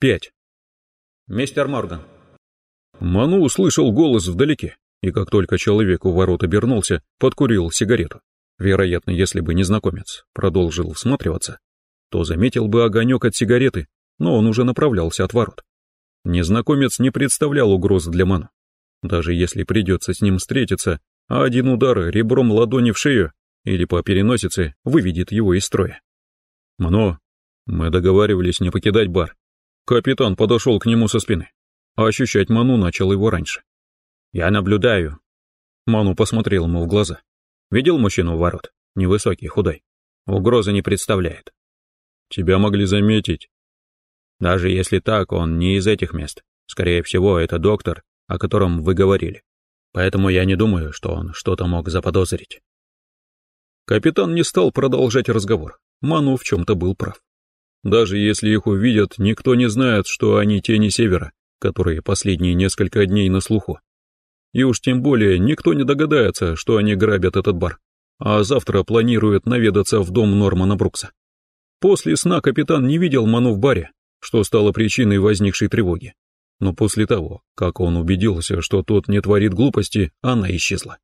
Пять. «Мистер Морган». Ману услышал голос вдалеке, и как только человек у ворот обернулся, подкурил сигарету. Вероятно, если бы незнакомец продолжил всматриваться, то заметил бы огонек от сигареты, но он уже направлялся от ворот. Незнакомец не представлял угрозы для Ману. Даже если придется с ним встретиться, а один удар ребром ладони в шею или по переносице выведет его из строя. «Мано, мы договаривались не покидать бар». Капитан подошел к нему со спины, ощущать Ману начал его раньше. «Я наблюдаю». Ману посмотрел ему в глаза. «Видел мужчину у ворот? Невысокий, худой. Угрозы не представляет». «Тебя могли заметить». «Даже если так, он не из этих мест. Скорее всего, это доктор, о котором вы говорили. Поэтому я не думаю, что он что-то мог заподозрить». Капитан не стал продолжать разговор. Ману в чем-то был прав. Даже если их увидят, никто не знает, что они тени Севера, которые последние несколько дней на слуху. И уж тем более никто не догадается, что они грабят этот бар, а завтра планируют наведаться в дом Нормана Брукса. После сна капитан не видел Ману в баре, что стало причиной возникшей тревоги. Но после того, как он убедился, что тот не творит глупости, она исчезла.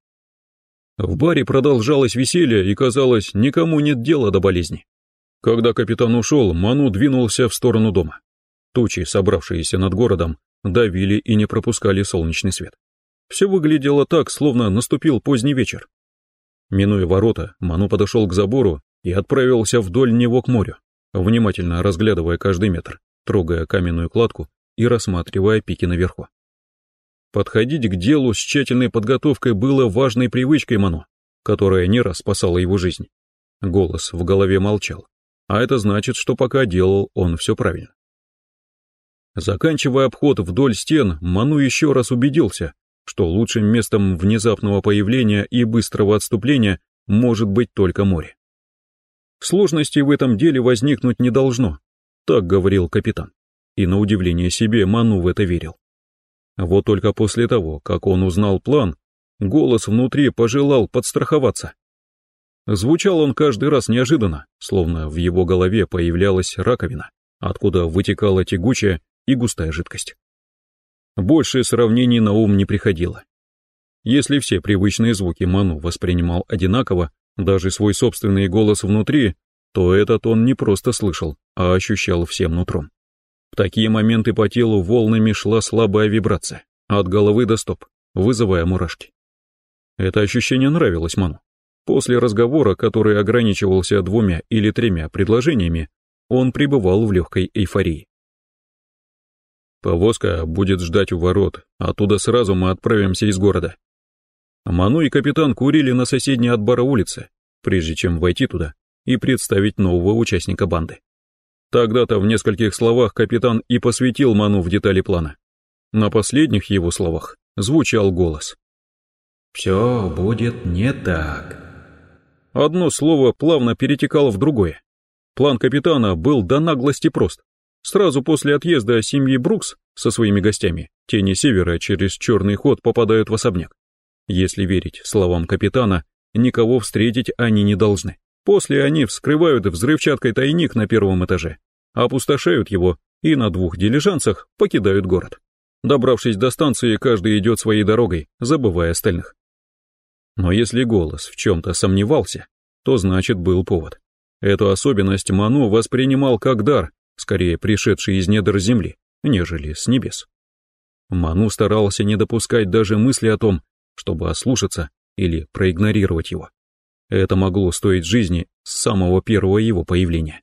В баре продолжалось веселье, и, казалось, никому нет дела до болезни. Когда капитан ушел, Ману двинулся в сторону дома. Тучи, собравшиеся над городом, давили и не пропускали солнечный свет. Все выглядело так, словно наступил поздний вечер. Минуя ворота, Ману подошел к забору и отправился вдоль него к морю, внимательно разглядывая каждый метр, трогая каменную кладку и рассматривая пики наверху. Подходить к делу с тщательной подготовкой было важной привычкой Ману, которая не раз спасала его жизнь. Голос в голове молчал, а это значит, что пока делал он все правильно. Заканчивая обход вдоль стен, Ману еще раз убедился, что лучшим местом внезапного появления и быстрого отступления может быть только море. Сложностей в этом деле возникнуть не должно, так говорил капитан. И на удивление себе Ману в это верил. Вот только после того, как он узнал план, голос внутри пожелал подстраховаться. Звучал он каждый раз неожиданно, словно в его голове появлялась раковина, откуда вытекала тягучая и густая жидкость. Больше сравнений на ум не приходило. Если все привычные звуки Ману воспринимал одинаково, даже свой собственный голос внутри, то этот он не просто слышал, а ощущал всем нутром. В такие моменты по телу волнами шла слабая вибрация, от головы до стоп, вызывая мурашки. Это ощущение нравилось Ману. После разговора, который ограничивался двумя или тремя предложениями, он пребывал в легкой эйфории. Повозка будет ждать у ворот, оттуда сразу мы отправимся из города. Ману и капитан курили на соседней от бара улице, прежде чем войти туда и представить нового участника банды. Тогда-то в нескольких словах капитан и посвятил Ману в детали плана. На последних его словах звучал голос. «Все будет не так». Одно слово плавно перетекало в другое. План капитана был до наглости прост. Сразу после отъезда семьи Брукс со своими гостями, тени севера через черный ход попадают в особняк. Если верить словам капитана, никого встретить они не должны. После они вскрывают взрывчаткой тайник на первом этаже, опустошают его и на двух дилижансах покидают город. Добравшись до станции, каждый идет своей дорогой, забывая остальных. Но если голос в чем-то сомневался, то значит был повод. Эту особенность Ману воспринимал как дар, скорее пришедший из недр земли, нежели с небес. Ману старался не допускать даже мысли о том, чтобы ослушаться или проигнорировать его. Это могло стоить жизни с самого первого его появления.